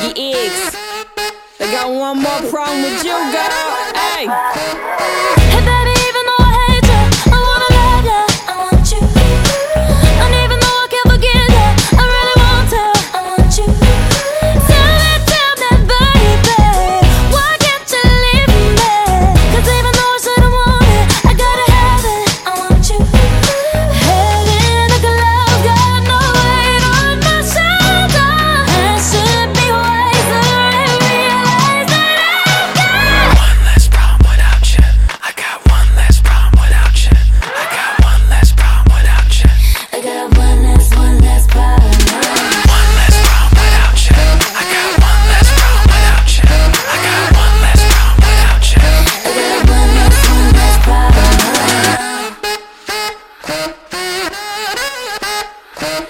Ziggy X. They got one more problem with you, girl. Hey. Thank